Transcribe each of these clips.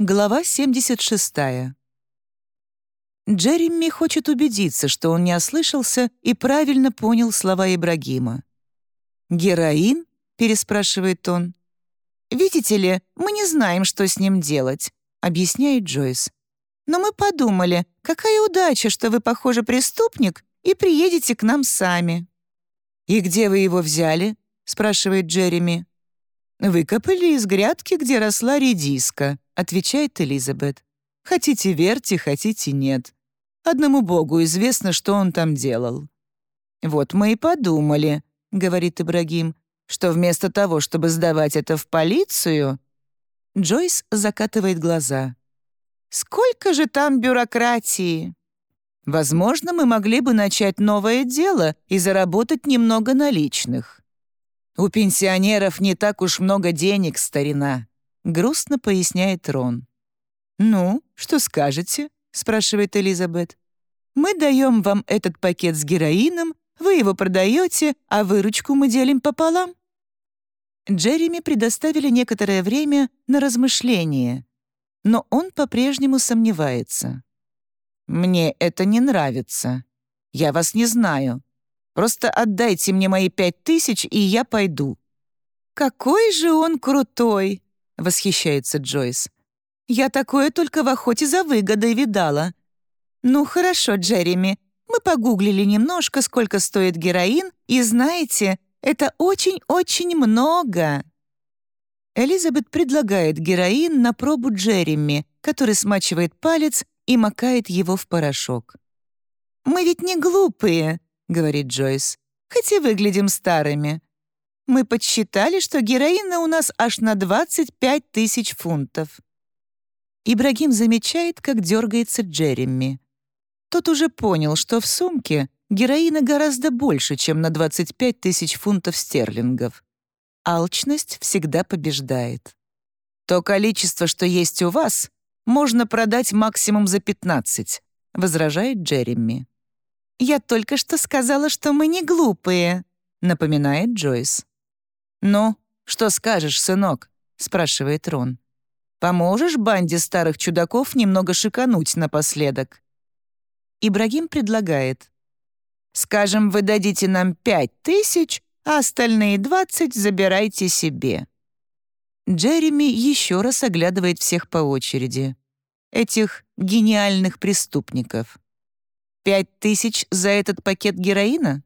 Глава 76. Джереми хочет убедиться, что он не ослышался и правильно понял слова Ибрагима. «Героин?» — переспрашивает он. «Видите ли, мы не знаем, что с ним делать», — объясняет Джойс. «Но мы подумали, какая удача, что вы, похоже, преступник, и приедете к нам сами». «И где вы его взяли?» — спрашивает Джереми. «Выкопали из грядки, где росла редиска», — отвечает Элизабет. «Хотите верьте, хотите нет. Одному Богу известно, что он там делал». «Вот мы и подумали», — говорит Ибрагим, «что вместо того, чтобы сдавать это в полицию...» Джойс закатывает глаза. «Сколько же там бюрократии!» «Возможно, мы могли бы начать новое дело и заработать немного наличных». «У пенсионеров не так уж много денег, старина», — грустно поясняет Рон. «Ну, что скажете?» — спрашивает Элизабет. «Мы даем вам этот пакет с героином, вы его продаете, а выручку мы делим пополам». Джереми предоставили некоторое время на размышление, но он по-прежнему сомневается. «Мне это не нравится. Я вас не знаю. Просто отдайте мне мои пять тысяч, и я пойду». «Какой же он крутой!» — восхищается Джойс. «Я такое только в охоте за выгодой видала». «Ну хорошо, Джереми, мы погуглили немножко, сколько стоит героин, и знаете, это очень-очень много». Элизабет предлагает героин на пробу Джереми, который смачивает палец и макает его в порошок. «Мы ведь не глупые», — говорит Джойс, «хотя выглядим старыми. Мы подсчитали, что героина у нас аж на 25 тысяч фунтов». Ибрагим замечает, как дергается Джереми. Тот уже понял, что в сумке героина гораздо больше, чем на 25 тысяч фунтов стерлингов. Алчность всегда побеждает. «То количество, что есть у вас, можно продать максимум за 15», — возражает Джереми. «Я только что сказала, что мы не глупые», — напоминает Джойс. «Ну, что скажешь, сынок?» — спрашивает Рон. «Поможешь банде старых чудаков немного шикануть напоследок?» Ибрагим предлагает. «Скажем, вы дадите нам пять тысяч, а остальные двадцать забирайте себе». Джереми еще раз оглядывает всех по очереди. Этих гениальных преступников. Пять тысяч за этот пакет героина?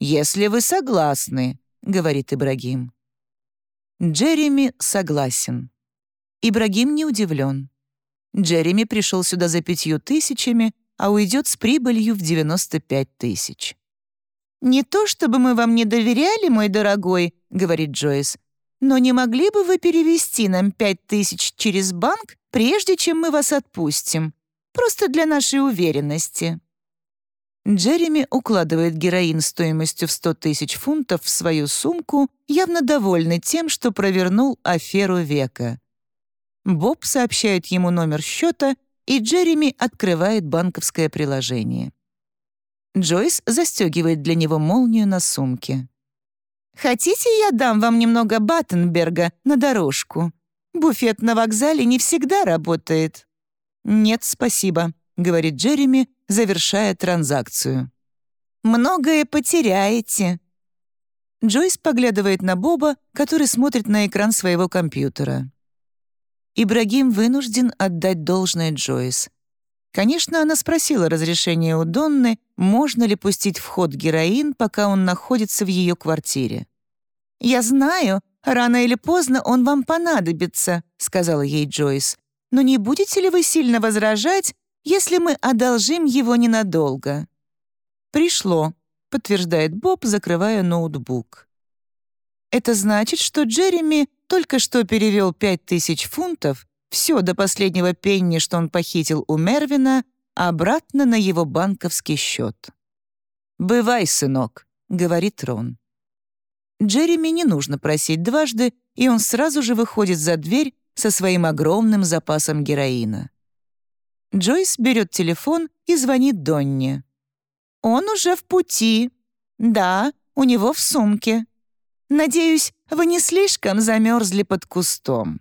Если вы согласны, говорит Ибрагим. Джереми согласен. Ибрагим не удивлен. Джереми пришел сюда за пятью тысячами, а уйдет с прибылью в 95 тысяч. «Не то чтобы мы вам не доверяли, мой дорогой», — говорит Джойс, «но не могли бы вы перевести нам пять тысяч через банк, прежде чем мы вас отпустим? Просто для нашей уверенности». Джереми укладывает героин стоимостью в 100 тысяч фунтов в свою сумку, явно довольный тем, что провернул аферу века. Боб сообщает ему номер счета, и Джереми открывает банковское приложение. Джойс застегивает для него молнию на сумке. «Хотите, я дам вам немного Баттенберга на дорожку? Буфет на вокзале не всегда работает». «Нет, спасибо», — говорит Джереми, завершая транзакцию. «Многое потеряете». Джойс поглядывает на Боба, который смотрит на экран своего компьютера. Ибрагим вынужден отдать должное Джойс. Конечно, она спросила разрешения у Донны, можно ли пустить в ход героин, пока он находится в ее квартире. «Я знаю, рано или поздно он вам понадобится», — сказала ей Джойс. «Но не будете ли вы сильно возражать, если мы одолжим его ненадолго». «Пришло», — подтверждает Боб, закрывая ноутбук. Это значит, что Джереми только что перевел пять тысяч фунтов, все до последнего пенни, что он похитил у Мервина, обратно на его банковский счет. «Бывай, сынок», — говорит Рон. Джереми не нужно просить дважды, и он сразу же выходит за дверь со своим огромным запасом героина. Джойс берет телефон и звонит Донне. «Он уже в пути. Да, у него в сумке. Надеюсь, вы не слишком замерзли под кустом».